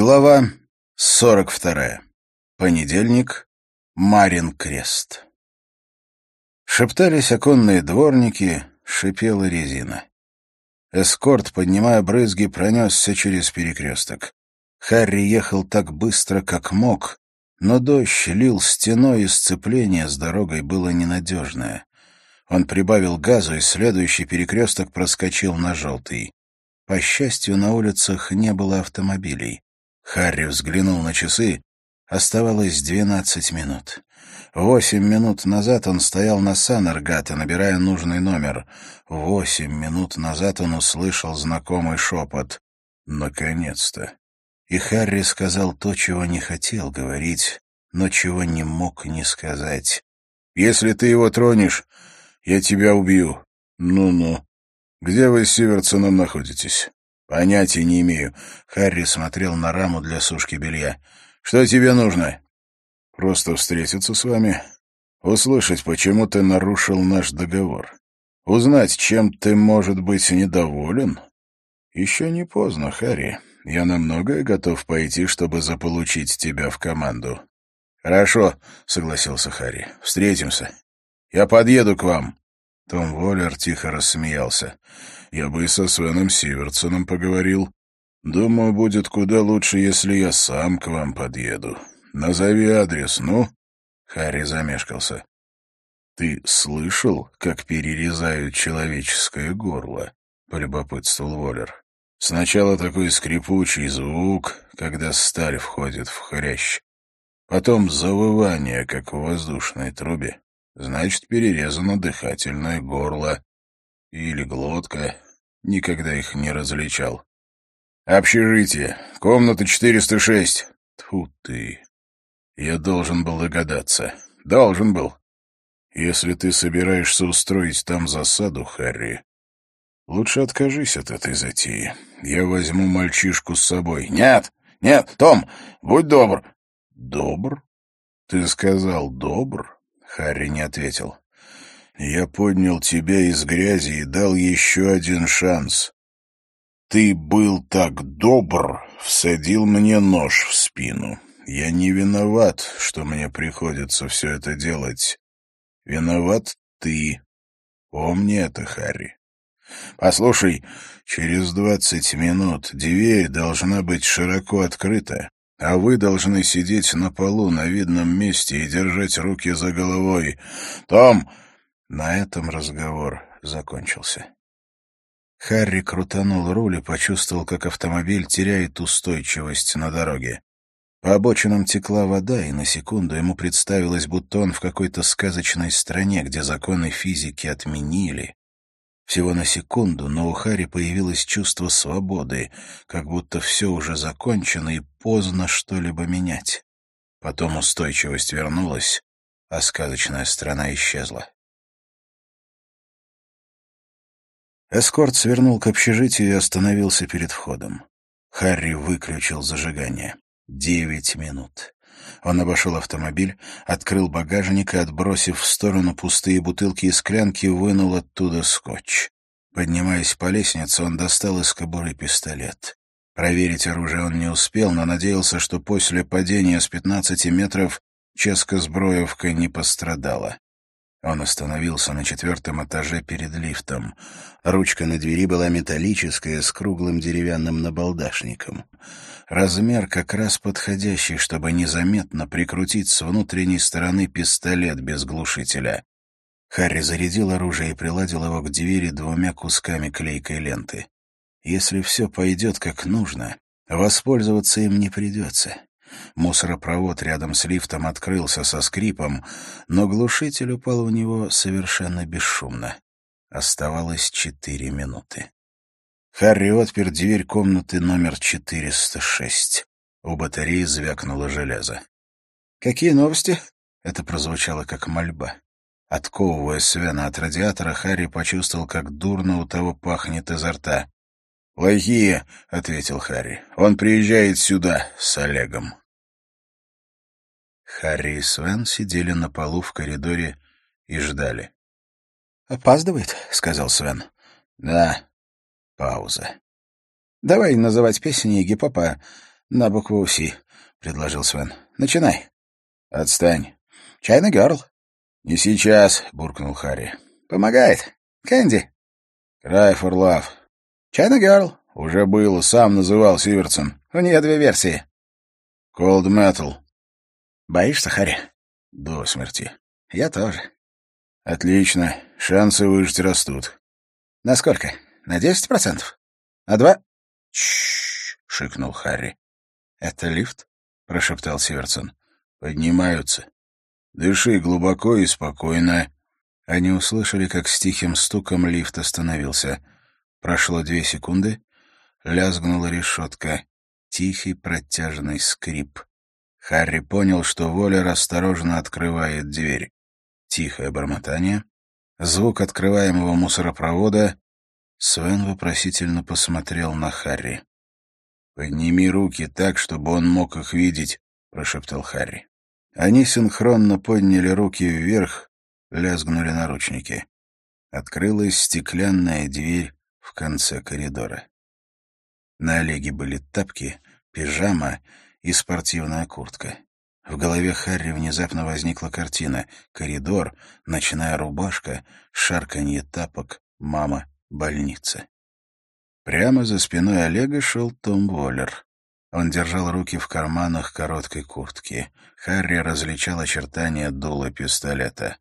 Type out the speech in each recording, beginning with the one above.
Глава 42. Понедельник. Марин Крест. Шептались оконные дворники, шипела резина. Эскорт, поднимая брызги, пронесся через перекресток. Харри ехал так быстро, как мог, но дождь лил стеной, и сцепление с дорогой было ненадежное. Он прибавил газу, и следующий перекресток проскочил на желтый. По счастью, на улицах не было автомобилей. Харри взглянул на часы. Оставалось двенадцать минут. Восемь минут назад он стоял на Саннергате, набирая нужный номер. Восемь минут назад он услышал знакомый шепот. «Наконец-то!» И Харри сказал то, чего не хотел говорить, но чего не мог не сказать. «Если ты его тронешь, я тебя убью». «Ну-ну. Где вы с Сиверсоном находитесь?» «Понятия не имею». Харри смотрел на раму для сушки белья. «Что тебе нужно?» «Просто встретиться с вами. Услышать, почему ты нарушил наш договор. Узнать, чем ты, может быть, недоволен. Еще не поздно, Харри. Я на многое готов пойти, чтобы заполучить тебя в команду». «Хорошо», — согласился Харри. «Встретимся. Я подъеду к вам». Том Воллер тихо рассмеялся. Я бы и со Свеном Сиверсоном поговорил. Думаю, будет куда лучше, если я сам к вам подъеду. Назови адрес, ну?» Харри замешкался. «Ты слышал, как перерезают человеческое горло?» — полюбопытствовал Воллер. «Сначала такой скрипучий звук, когда сталь входит в хрящ. Потом завывание, как в воздушной трубе. Значит, перерезано дыхательное горло или глотка. Никогда их не различал. «Общежитие. Комната 406». Тьфу ты. Я должен был догадаться. Должен был. Если ты собираешься устроить там засаду, Харри, лучше откажись от этой затеи. Я возьму мальчишку с собой. Нет, нет, Том, будь добр. Добр? Ты сказал добр? Харри не ответил. Я поднял тебя из грязи и дал еще один шанс. Ты был так добр, всадил мне нож в спину. Я не виноват, что мне приходится все это делать. Виноват ты. Помни это, Харри. Послушай, через двадцать минут дверь должна быть широко открыта, а вы должны сидеть на полу на видном месте и держать руки за головой. Том, на этом разговор закончился. Харри крутанул руль и почувствовал, как автомобиль теряет устойчивость на дороге. По обочинам текла вода, и на секунду ему представилось, будто он в какой-то сказочной стране, где законы физики отменили. Всего на секунду, но у Харри появилось чувство свободы, как будто все уже закончено и поздно что-либо менять. Потом устойчивость вернулась, а сказочная страна исчезла. Эскорт свернул к общежитию и остановился перед входом. Харри выключил зажигание. Девять минут. Он обошел автомобиль, открыл багажник и, отбросив в сторону пустые бутылки и склянки, вынул оттуда скотч. Поднимаясь по лестнице, он достал из кобуры пистолет. Проверить оружие он не успел, но надеялся, что после падения с пятнадцати метров Ческа-сброевка не пострадала. Он остановился на четвертом этаже перед лифтом. Ручка на двери была металлическая, с круглым деревянным набалдашником. Размер как раз подходящий, чтобы незаметно прикрутить с внутренней стороны пистолет без глушителя. Харри зарядил оружие и приладил его к двери двумя кусками клейкой ленты. Если все пойдет как нужно, воспользоваться им не придется. Мусоропровод рядом с лифтом открылся со скрипом, но глушитель упал у него совершенно бесшумно. Оставалось четыре минуты. Харри отпер дверь комнаты номер 406. У батареи звякнуло железо. «Какие новости?» — это прозвучало как мольба. Отковывая Свена от радиатора, Харри почувствовал, как дурно у того пахнет изо рта. «Плохие», — ответил Харри. «Он приезжает сюда с Олегом». Харри и Свен сидели на полу в коридоре и ждали. «Опаздывает», — сказал Свен. «Да». Пауза. «Давай называть песни Гипопа на букву «Си», — предложил Свен. «Начинай». «Отстань». «Чайна Герл». «Не сейчас», — буркнул Харри. «Помогает. Кэнди». «Cry for love». «Чайна Герл». «Уже было, сам называл Сиверсон. У нее две версии». «Cold Metal». «Боишься, Харри?» «До смерти». «Я тоже». «Отлично. Шансы выжить растут». «Насколько? На десять процентов? На два?» «Чш!» — шикнул Харри. «Это лифт?» — прошептал Сиверсон. «Поднимаются. Дыши глубоко и спокойно». Они услышали, как с тихим стуком лифт остановился. Прошло две секунды, лязгнула решетка. Тихий протяжный скрип. Харри понял, что Волер осторожно открывает дверь. Тихое бормотание. Звук открываемого мусоропровода. Свен вопросительно посмотрел на Харри. «Подними руки так, чтобы он мог их видеть», — прошептал Харри. Они синхронно подняли руки вверх, лязгнули наручники. Открылась стеклянная дверь в конце коридора. На Олеге были тапки, пижама и спортивная куртка. В голове Харри внезапно возникла картина. Коридор, ночная рубашка, шарканье тапок, мама, больница. Прямо за спиной Олега шел Том Воллер. Он держал руки в карманах короткой куртки. Харри различал очертания дула пистолета.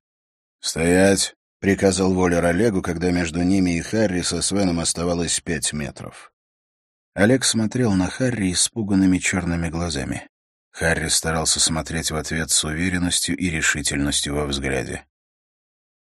«Стоять!» — приказал Воллер Олегу, когда между ними и Харри со Свеном оставалось пять метров. Олег смотрел на Харри испуганными черными глазами. Харри старался смотреть в ответ с уверенностью и решительностью во взгляде.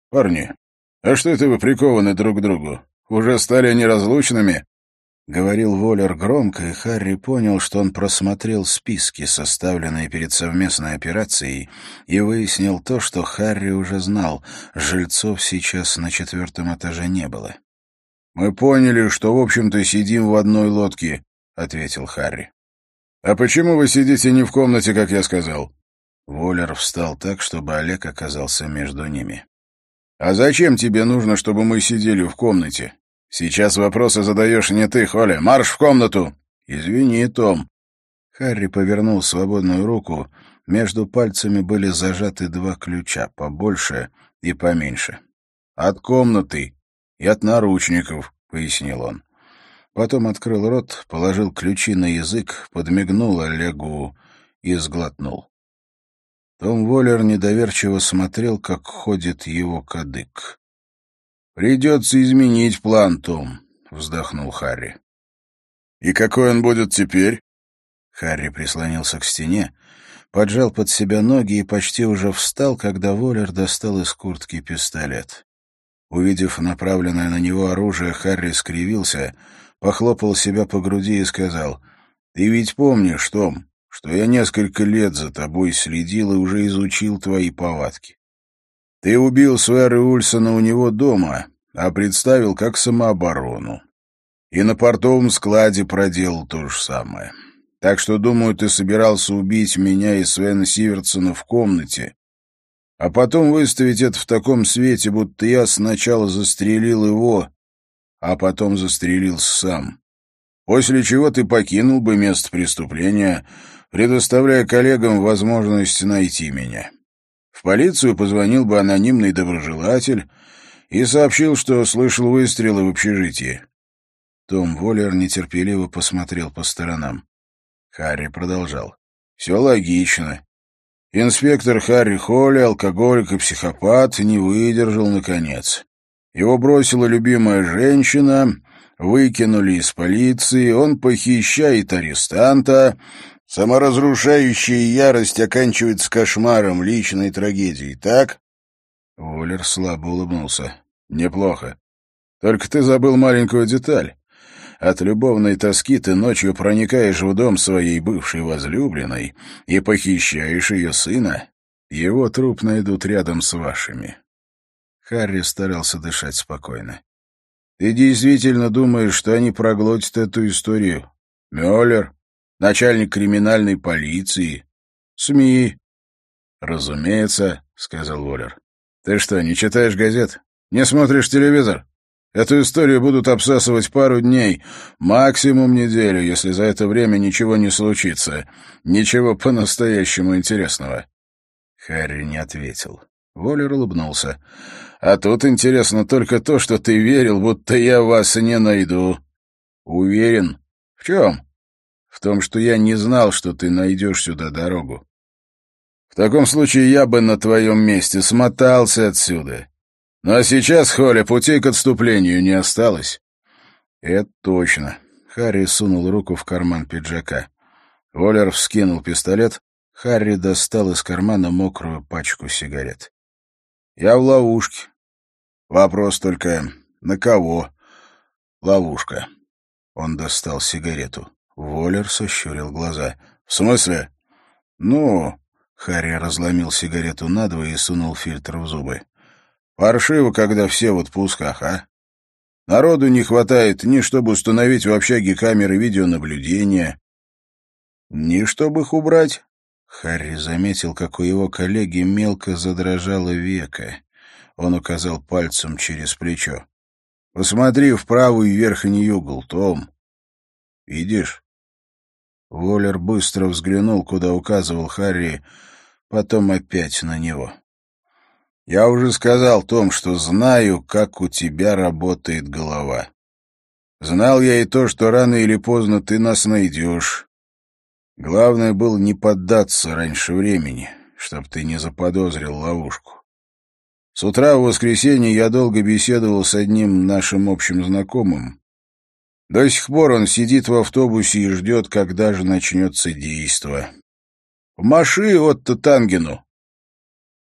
«Парни, а что это вы прикованы друг к другу? Уже стали неразлучными?» — говорил Воллер громко, и Харри понял, что он просмотрел списки, составленные перед совместной операцией, и выяснил то, что Харри уже знал — жильцов сейчас на четвертом этаже не было. «Мы поняли, что, в общем-то, сидим в одной лодке», — ответил Харри. «А почему вы сидите не в комнате, как я сказал?» Воллер встал так, чтобы Олег оказался между ними. «А зачем тебе нужно, чтобы мы сидели в комнате? Сейчас вопросы задаешь не ты, Холя. Марш в комнату!» «Извини, Том». Харри повернул свободную руку. Между пальцами были зажаты два ключа, побольше и поменьше. «От комнаты и от наручников», — пояснил он. Потом открыл рот, положил ключи на язык, подмигнул Олегу и сглотнул. Том Воллер недоверчиво смотрел, как ходит его кадык. «Придется изменить план, Том», — вздохнул Харри. «И какой он будет теперь?» Харри прислонился к стене, поджал под себя ноги и почти уже встал, когда Воллер достал из куртки пистолет. Увидев направленное на него оружие, Харри скривился, похлопал себя по груди и сказал, «Ты ведь помнишь, Том, что я несколько лет за тобой следил и уже изучил твои повадки. Ты убил Суэра Ульсона у него дома, а представил как самооборону. И на портовом складе проделал то же самое. Так что, думаю, ты собирался убить меня и Свена Сиверсона в комнате, а потом выставить это в таком свете, будто я сначала застрелил его, а потом застрелил сам. После чего ты покинул бы место преступления, предоставляя коллегам возможность найти меня. В полицию позвонил бы анонимный доброжелатель и сообщил, что слышал выстрелы в общежитии. Том Воллер нетерпеливо посмотрел по сторонам. Харри продолжал. «Все логично. Инспектор Харри Холли, алкоголик и психопат, не выдержал, наконец. Его бросила любимая женщина, выкинули из полиции, он похищает арестанта, Саморазрушающая ярость оканчивается кошмаром, личной трагедией, так? Воллер слабо улыбнулся. Неплохо. Только ты забыл маленькую деталь. От любовной тоски ты ночью проникаешь в дом своей бывшей возлюбленной и похищаешь ее сына. Его труп найдут рядом с вашими. Харри старался дышать спокойно. Ты действительно думаешь, что они проглотят эту историю? Мюллер, начальник криминальной полиции, СМИ. «Разумеется», — сказал Воллер. «Ты что, не читаешь газет? Не смотришь телевизор? Эту историю будут обсасывать пару дней, максимум неделю, если за это время ничего не случится. Ничего по-настоящему интересного». Харри не ответил. Воллер улыбнулся. «А тут интересно только то, что ты верил, будто я вас не найду». «Уверен? В чем?» «В том, что я не знал, что ты найдешь сюда дорогу. В таком случае я бы на твоем месте смотался отсюда. Ну а сейчас, Холя, путей к отступлению не осталось. Это точно. Харри сунул руку в карман пиджака. Воллер вскинул пистолет. Харри достал из кармана мокрую пачку сигарет. Я в ловушке. Вопрос только, на кого? Ловушка. Он достал сигарету. Воллер сощурил глаза. В смысле? Ну, Харри разломил сигарету надвое и сунул фильтр в зубы. «Паршиво, когда все в отпусках, а? Народу не хватает ни чтобы установить в общаге камеры видеонаблюдения, ни чтобы их убрать». Харри заметил, как у его коллеги мелко задрожало веко. Он указал пальцем через плечо. «Посмотри в правый верхний угол, Том. Видишь?» Воллер быстро взглянул, куда указывал Харри, потом опять на него. «Я уже сказал, Том, что знаю, как у тебя работает голова. Знал я и то, что рано или поздно ты нас найдешь. Главное было не поддаться раньше времени, чтоб ты не заподозрил ловушку. С утра в воскресенье я долго беседовал с одним нашим общим знакомым. До сих пор он сидит в автобусе и ждет, когда же начнется действо. Маши Отто Тангену!»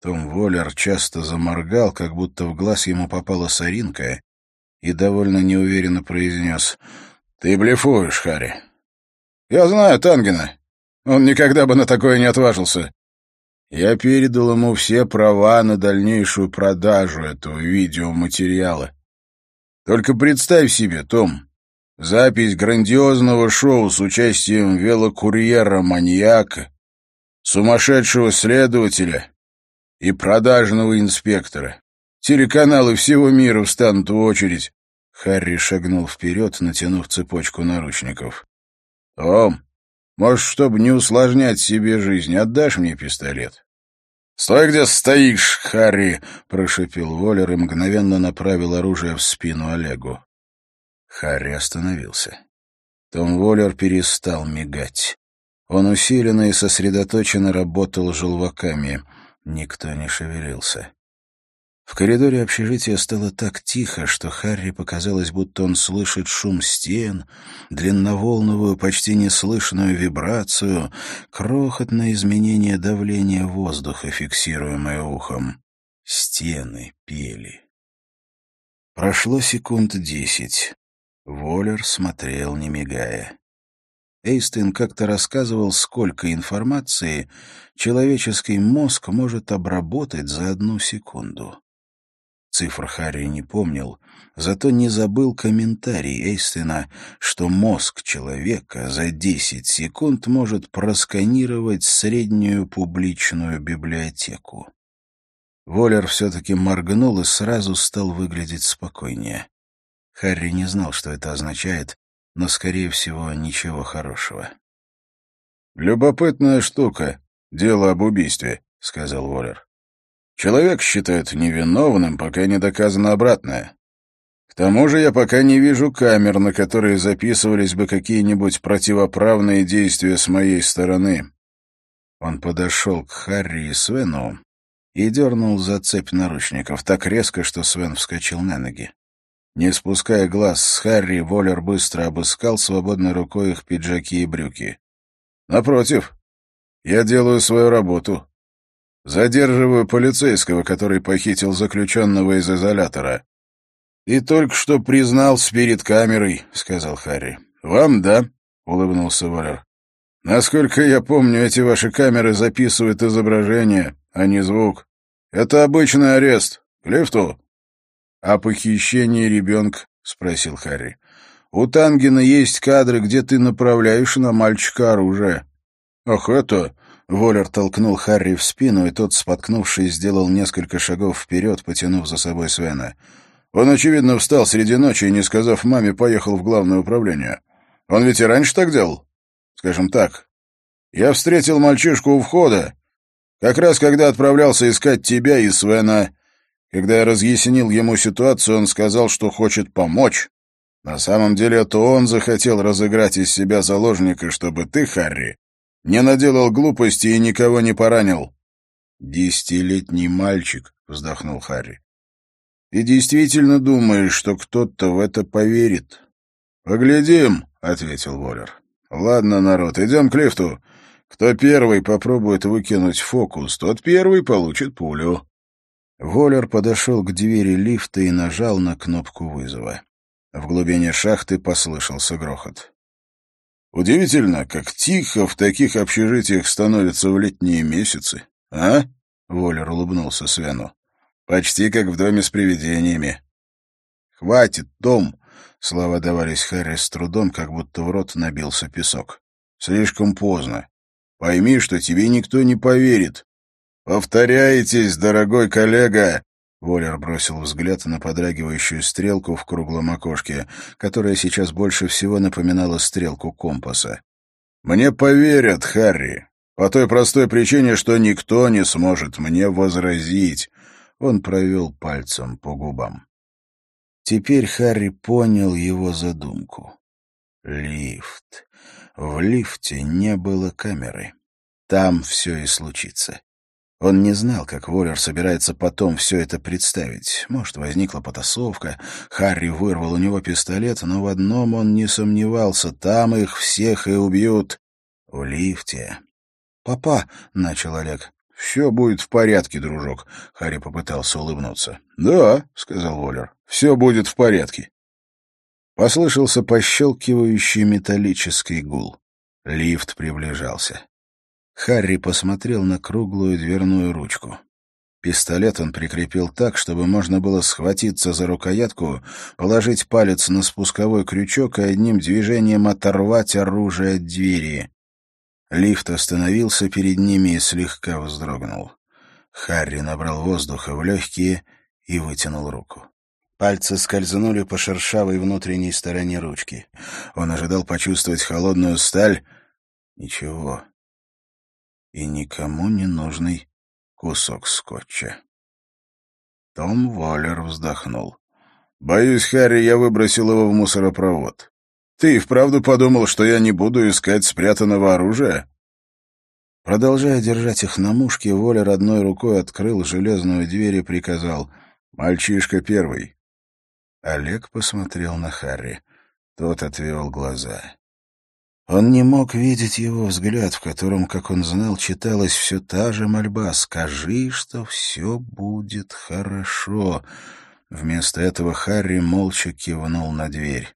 Том Воллер часто заморгал, как будто в глаз ему попала соринка, и довольно неуверенно произнес. «Ты блефуешь, Харри». «Я знаю Тангена. Он никогда бы на такое не отважился». Я передал ему все права на дальнейшую продажу этого видеоматериала. Только представь себе, Том, запись грандиозного шоу с участием велокурьера-маньяка, сумасшедшего следователя и продажного инспектора. Телеканалы всего мира встанут в очередь. Харри шагнул вперед, натянув цепочку наручников. — Том, может, чтобы не усложнять себе жизнь, отдашь мне пистолет? — Стой, где стоишь, Харри! — прошипел Воллер и мгновенно направил оружие в спину Олегу. Харри остановился. Том Воллер перестал мигать. Он усиленно и сосредоточенно работал желваками. Никто не шевелился. В коридоре общежития стало так тихо, что Харри показалось, будто он слышит шум стен, длинноволновую, почти неслышную вибрацию, крохотное изменение давления воздуха, фиксируемое ухом. Стены пели. Прошло секунд десять. Воллер смотрел, не мигая. Эйстин как-то рассказывал, сколько информации человеческий мозг может обработать за одну секунду. Цифр Харри не помнил, зато не забыл комментарий Эйстина, что мозг человека за 10 секунд может просканировать среднюю публичную библиотеку. Воллер все-таки моргнул и сразу стал выглядеть спокойнее. Харри не знал, что это означает, но, скорее всего, ничего хорошего. «Любопытная штука. Дело об убийстве», — сказал Уоллер. «Человек считают невиновным, пока не доказано обратное. К тому же я пока не вижу камер, на которые записывались бы какие-нибудь противоправные действия с моей стороны». Он подошел к Харри и Свену и дернул за цепь наручников так резко, что Свен вскочил на ноги. Не спуская глаз с Харри, Воллер быстро обыскал свободной рукой их пиджаки и брюки. «Напротив, я делаю свою работу. Задерживаю полицейского, который похитил заключенного из изолятора. И только что признался перед камерой», — сказал Харри. «Вам да», — улыбнулся Воллер. «Насколько я помню, эти ваши камеры записывают изображение, а не звук. Это обычный арест. К лифту». «О похищении ребенка?» — спросил Харри. «У Тангена есть кадры, где ты направляешь на мальчика оружие». «Ах, это...» — Воллер толкнул Харри в спину, и тот, споткнувшись, сделал несколько шагов вперед, потянув за собой Свена. Он, очевидно, встал среди ночи и, не сказав маме, поехал в главное управление. Он ведь и раньше так делал. Скажем так, я встретил мальчишку у входа, как раз когда отправлялся искать тебя и Свена. Когда я разъяснил ему ситуацию, он сказал, что хочет помочь. На самом деле это он захотел разыграть из себя заложника, чтобы ты, Харри, не наделал глупости и никого не поранил. «Десятилетний мальчик», — вздохнул Харри. «Ты действительно думаешь, что кто-то в это поверит?» «Поглядим», — ответил Воллер. «Ладно, народ, идем к лифту. Кто первый попробует выкинуть фокус, тот первый получит пулю». Воллер подошел к двери лифта и нажал на кнопку вызова. В глубине шахты послышался грохот. «Удивительно, как тихо в таких общежитиях становится в летние месяцы, а?» — Воллер улыбнулся Свену. «Почти как в доме с привидениями». «Хватит, Том!» — слова давались Харри с трудом, как будто в рот набился песок. «Слишком поздно. Пойми, что тебе никто не поверит. «Повторяетесь, дорогой коллега!» Воллер бросил взгляд на подрагивающую стрелку в круглом окошке, которая сейчас больше всего напоминала стрелку компаса. «Мне поверят, Харри, по той простой причине, что никто не сможет мне возразить». Он провел пальцем по губам. Теперь Харри понял его задумку. Лифт. В лифте не было камеры. Там все и случится. Он не знал, как Воллер собирается потом все это представить. Может, возникла потасовка, Харри вырвал у него пистолет, но в одном он не сомневался — там их всех и убьют. В лифте. «Папа», — начал Олег. «Все будет в порядке, дружок», — Харри попытался улыбнуться. «Да», — сказал Воллер, — «все будет в порядке». Послышался пощелкивающий металлический гул. Лифт приближался. Харри посмотрел на круглую дверную ручку. Пистолет он прикрепил так, чтобы можно было схватиться за рукоятку, положить палец на спусковой крючок и одним движением оторвать оружие от двери. Лифт остановился перед ними и слегка вздрогнул. Харри набрал воздуха в легкие и вытянул руку. Пальцы скользнули по шершавой внутренней стороне ручки. Он ожидал почувствовать холодную сталь. Ничего и никому не нужный кусок скотча. Том Воллер вздохнул. «Боюсь, Харри, я выбросил его в мусоропровод. Ты и вправду подумал, что я не буду искать спрятанного оружия?» Продолжая держать их на мушке, Воллер одной рукой открыл железную дверь и приказал «Мальчишка первый». Олег посмотрел на Харри. Тот отвел глаза. Он не мог видеть его взгляд, в котором, как он знал, читалась все та же мольба «Скажи, что все будет хорошо». Вместо этого Харри молча кивнул на дверь.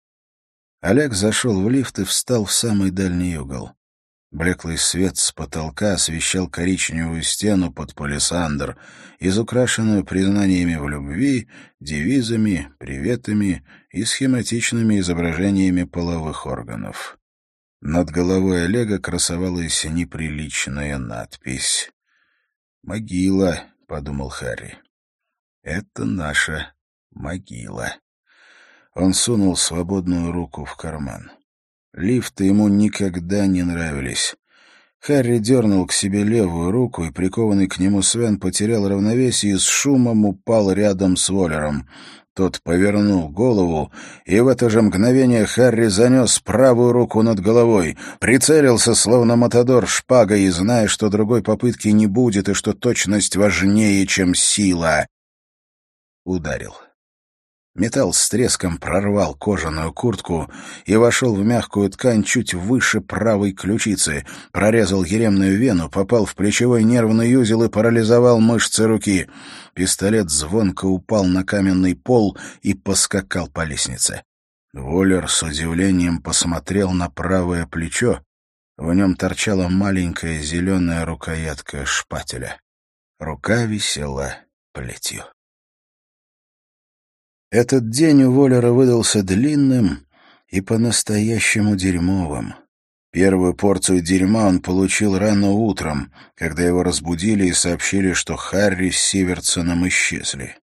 Олег зашел в лифт и встал в самый дальний угол. Блеклый свет с потолка освещал коричневую стену под палисандр, изукрашенную признаниями в любви, девизами, приветами и схематичными изображениями половых органов. Над головой Олега красовалась неприличная надпись. «Могила», — подумал Харри. «Это наша могила». Он сунул свободную руку в карман. Лифты ему никогда не нравились. Харри дернул к себе левую руку, и прикованный к нему Свен потерял равновесие и с шумом упал рядом с Воллером. Тот повернул голову, и в это же мгновение Харри занес правую руку над головой, прицелился, словно матадор, шпагой, и, зная, что другой попытки не будет и что точность важнее, чем сила, ударил. Металл с треском прорвал кожаную куртку и вошел в мягкую ткань чуть выше правой ключицы, прорезал еремную вену, попал в плечевой нервный узел и парализовал мышцы руки. Пистолет звонко упал на каменный пол и поскакал по лестнице. Воллер с удивлением посмотрел на правое плечо. В нем торчала маленькая зеленая рукоятка шпателя. Рука висела плетью. Этот день у Воллера выдался длинным и по-настоящему дерьмовым. Первую порцию дерьма он получил рано утром, когда его разбудили и сообщили, что Харри с Сиверсоном исчезли.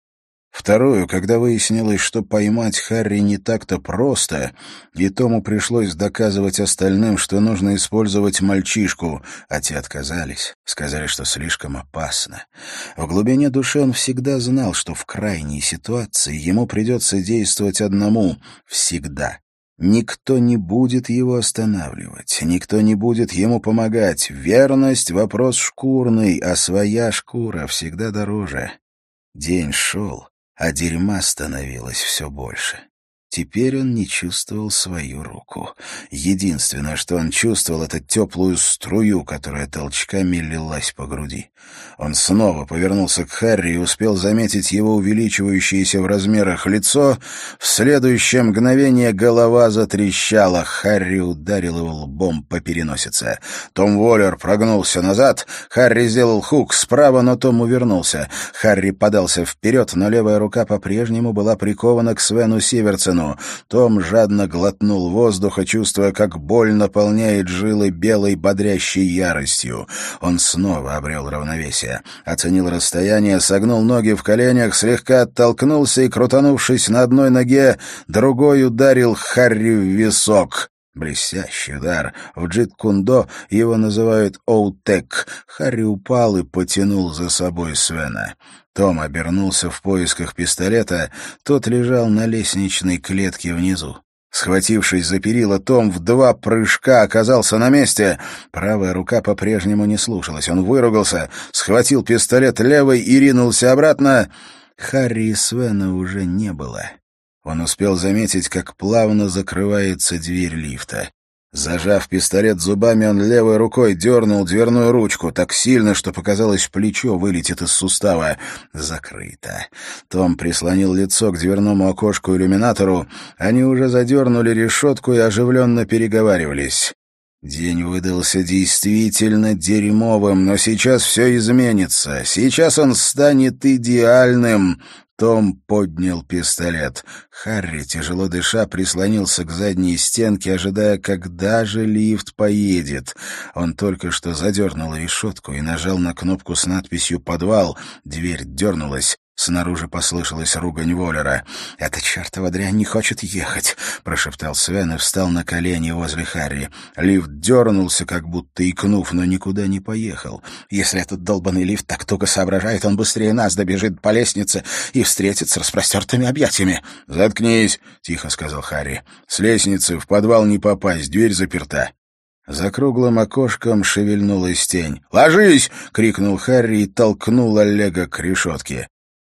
Вторую, когда выяснилось, что поймать Харри не так-то просто, и Тому пришлось доказывать остальным, что нужно использовать мальчишку, а те отказались, сказали, что слишком опасно. В глубине души он всегда знал, что в крайней ситуации ему придется действовать одному, всегда. Никто не будет его останавливать, никто не будет ему помогать. Верность — вопрос шкурный, а своя шкура всегда дороже. День шел, а дерьма становилось все больше. Теперь он не чувствовал свою руку. Единственное, что он чувствовал, это теплую струю, которая толчками лилась по груди. Он снова повернулся к Харри и успел заметить его увеличивающееся в размерах лицо. В следующее мгновение голова затрещала. Харри ударил его лбом по переносице. Том Воллер прогнулся назад. Харри сделал хук справа, но Том увернулся. Харри подался вперед, но левая рука по-прежнему была прикована к Свену Том жадно глотнул воздуха, чувствуя, как боль наполняет жилы белой бодрящей яростью. Он снова обрел равновесие. Оценил расстояние, согнул ноги в коленях, слегка оттолкнулся и, крутанувшись на одной ноге, другой ударил Харри в висок. Блестящий удар. В джит-кундо его называют «оутек». Харри упал и потянул за собой Свена. Том обернулся в поисках пистолета, тот лежал на лестничной клетке внизу. Схватившись за перила, Том в два прыжка оказался на месте. Правая рука по-прежнему не слушалась. Он выругался, схватил пистолет левой и ринулся обратно. Харри и Свена уже не было. Он успел заметить, как плавно закрывается дверь лифта. Зажав пистолет зубами, он левой рукой дернул дверную ручку так сильно, что показалось, плечо вылетит из сустава. Закрыто. Том прислонил лицо к дверному окошку-иллюминатору. Они уже задернули решетку и оживленно переговаривались. День выдался действительно дерьмовым, но сейчас все изменится. Сейчас он станет идеальным. Том поднял пистолет. Харри, тяжело дыша, прислонился к задней стенке, ожидая, когда же лифт поедет. Он только что задернул решетку и нажал на кнопку с надписью «Подвал». Дверь дернулась. Снаружи послышалась ругань Воллера. «Эта чертова дрянь не хочет ехать», — прошептал Свен и встал на колени возле Харри. Лифт дернулся, как будто икнув, но никуда не поехал. «Если этот долбанный лифт так туго соображает, он быстрее нас добежит по лестнице и встретится с распростертыми объятиями». «Заткнись», — тихо сказал Харри. «С лестницы в подвал не попасть, дверь заперта». За круглым окошком шевельнулась тень. «Ложись!» — крикнул Харри и толкнул Олега к решетке.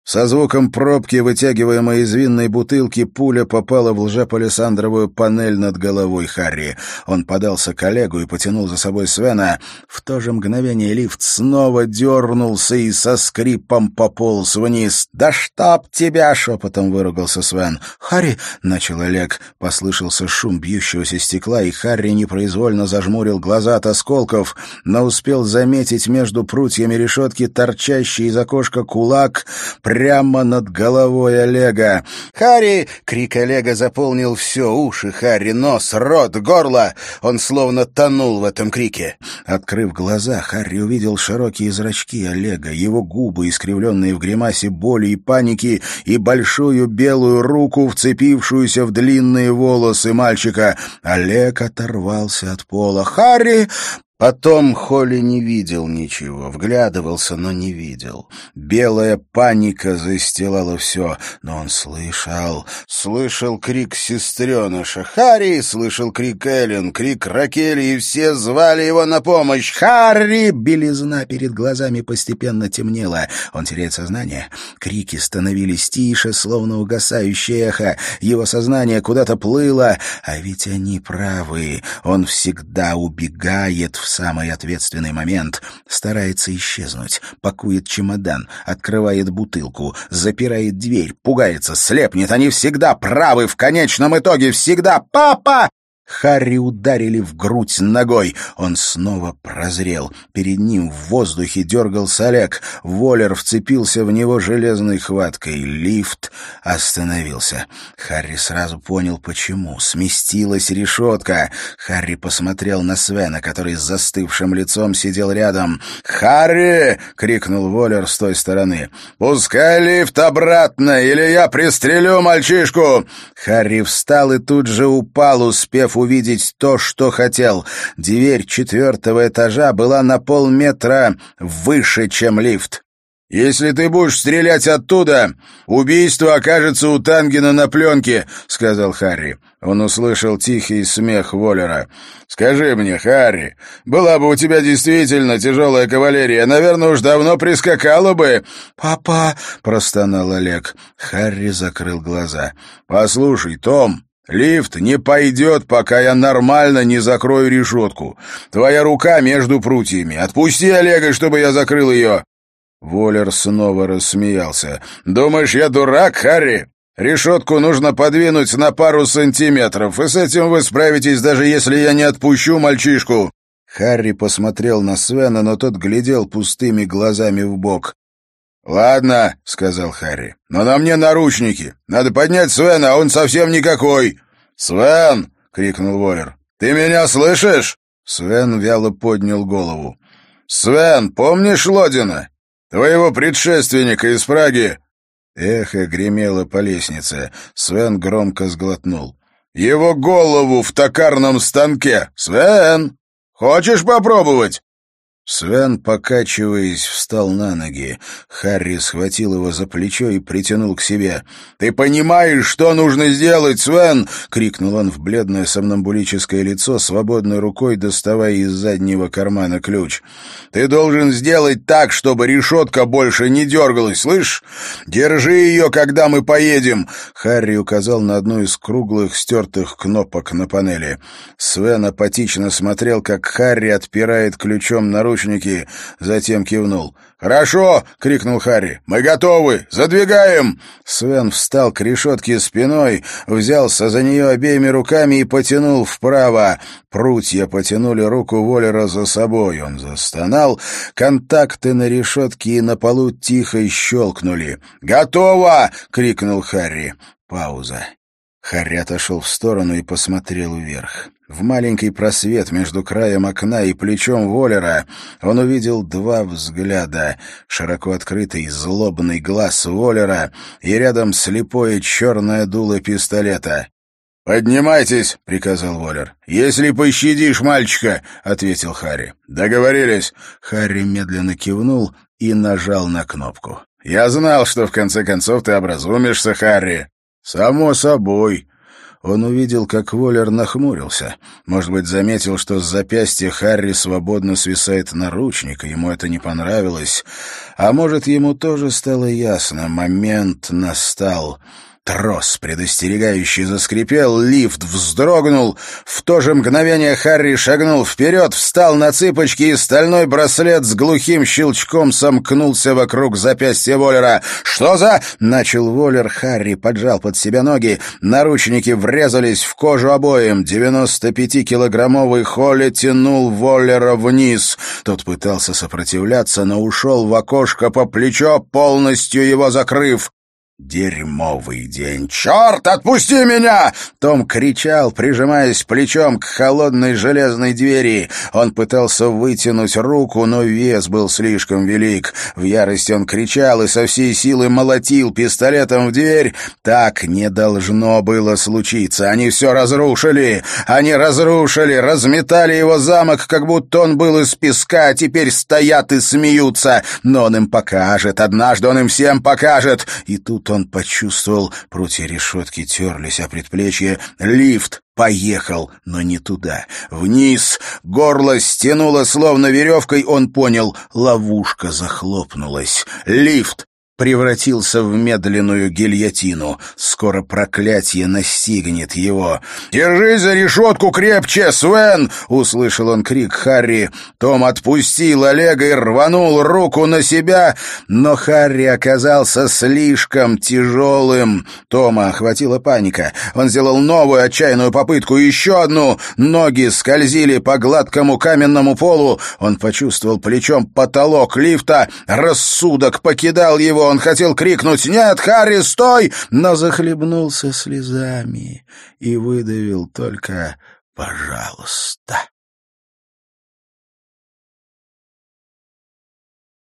Со звуком пробки, вытягиваемой из винной бутылки, пуля попала в лжеполисандровую панель над головой Харри. Он подался к Олегу и потянул за собой Свена. В то же мгновение лифт снова дернулся и со скрипом пополз вниз. «Да чтоб тебя!» — шепотом выругался Свен. «Харри!» — начал Олег. Послышался шум бьющегося стекла, и Харри непроизвольно зажмурил глаза от осколков, но успел заметить между прутьями решетки торчащий из окошка кулак — прямо над головой Олега. «Харри!» — крик Олега заполнил все уши Харри, нос, рот, горло. Он словно тонул в этом крике. Открыв глаза, Харри увидел широкие зрачки Олега, его губы, искривленные в гримасе боли и паники, и большую белую руку, вцепившуюся в длинные волосы мальчика. Олег оторвался от пола. «Харри!» Потом Холли не видел ничего, вглядывался, но не видел. Белая паника застилала все, но он слышал. Слышал крик сестреныша Харри, слышал крик Эллен, крик Ракели, и все звали его на помощь. «Харри!» Белизна перед глазами постепенно темнела. Он теряет сознание. Крики становились тише, словно угасающее эхо. Его сознание куда-то плыло, а ведь они правы. Он всегда убегает в самый ответственный момент старается исчезнуть, пакует чемодан, открывает бутылку, запирает дверь, пугается, слепнет. Они всегда правы в конечном итоге, всегда. «Папа!» Харри ударили в грудь ногой. Он снова прозрел. Перед ним в воздухе дергался Олег. Воллер вцепился в него железной хваткой. Лифт остановился. Харри сразу понял, почему. Сместилась решетка. Харри посмотрел на Свена, который с застывшим лицом сидел рядом. «Харри!» — крикнул Воллер с той стороны. «Пускай лифт обратно, или я пристрелю мальчишку!» Харри встал и тут же упал, успев увидеть то, что хотел. Дверь четвертого этажа была на полметра выше, чем лифт. «Если ты будешь стрелять оттуда, убийство окажется у Тангена на пленке», — сказал Харри. Он услышал тихий смех Воллера. «Скажи мне, Харри, была бы у тебя действительно тяжелая кавалерия, наверное, уж давно прискакала бы». «Папа!» — простонал Олег. Харри закрыл глаза. «Послушай, Том, Лифт не пойдет, пока я нормально не закрою решетку. Твоя рука между прутьями. Отпусти Олега, чтобы я закрыл ее. Воллер снова рассмеялся. «Думаешь, я дурак, Харри? Решетку нужно подвинуть на пару сантиметров, и с этим вы справитесь, даже если я не отпущу мальчишку». Харри посмотрел на Свена, но тот глядел пустыми глазами в бок. «Ладно», — сказал Харри, — «но на мне наручники. Надо поднять Свена, а он совсем никакой». «Свен!» — крикнул Воллер. «Ты меня слышишь?» Свен вяло поднял голову. «Свен, помнишь Лодина? Твоего предшественника из Праги!» Эхо гремело по лестнице. Свен громко сглотнул. «Его голову в токарном станке! Свен! Хочешь попробовать?» Свен, покачиваясь, встал на ноги. Харри схватил его за плечо и притянул к себе. «Ты понимаешь, что нужно сделать, Свен?» — крикнул он в бледное сомнамбулическое лицо, свободной рукой доставая из заднего кармана ключ. «Ты должен сделать так, чтобы решетка больше не дергалась, слышь? Держи ее, когда мы поедем!» Харри указал на одну из круглых стертых кнопок на панели. Свен апатично смотрел, как Харри отпирает ключом наручник наручники, затем кивнул. «Хорошо!» — крикнул Харри. «Мы готовы! Задвигаем!» Свен встал к решетке спиной, взялся за нее обеими руками и потянул вправо. Прутья потянули руку Воллера за собой. Он застонал. Контакты на решетке и на полу тихо щелкнули. «Готово!» — крикнул Харри. Пауза. Харри отошел в сторону и посмотрел вверх. В маленький просвет между краем окна и плечом Воллера он увидел два взгляда. Широко открытый злобный глаз Воллера и рядом слепое черное дуло пистолета. «Поднимайтесь!» — приказал Воллер. «Если пощадишь мальчика!» — ответил Харри. «Договорились!» Харри медленно кивнул и нажал на кнопку. «Я знал, что в конце концов ты образумишься, Харри!» «Само собой!» Он увидел, как Воллер нахмурился. Может быть, заметил, что с запястья Харри свободно свисает наручник, и ему это не понравилось. А может, ему тоже стало ясно. Момент настал. Трос, предостерегающий, заскрипел, лифт вздрогнул. В то же мгновение Харри шагнул вперед, встал на цыпочки, и стальной браслет с глухим щелчком сомкнулся вокруг запястья Воллера. «Что за...» — начал Воллер. Харри поджал под себя ноги. Наручники врезались в кожу обоим. 95-килограммовый Холли тянул Воллера вниз. Тот пытался сопротивляться, но ушел в окошко по плечо, полностью его закрыв. Дерьмовый день. «Черт, отпусти меня!» Том кричал, прижимаясь плечом к холодной железной двери. Он пытался вытянуть руку, но вес был слишком велик. В ярости он кричал и со всей силы молотил пистолетом в дверь. Так не должно было случиться. Они все разрушили. Они разрушили, разметали его замок, как будто он был из песка, а теперь стоят и смеются. Но он им покажет. Однажды он им всем покажет. И тут он почувствовал, прутья решетки терлись о предплечье, лифт поехал, но не туда. Вниз, горло стянуло словно веревкой, он понял, ловушка захлопнулась. Лифт превратился в медленную гильотину. Скоро проклятие настигнет его. «Держись за решетку крепче, Свен!» — услышал он крик Харри. Том отпустил Олега и рванул руку на себя, но Харри оказался слишком тяжелым. Тома охватила паника. Он сделал новую отчаянную попытку, еще одну. Ноги скользили по гладкому каменному полу. Он почувствовал плечом потолок лифта. Рассудок покидал его. Он хотел крикнуть «Нет, Харри, стой!», но захлебнулся слезами и выдавил только «Пожалуйста».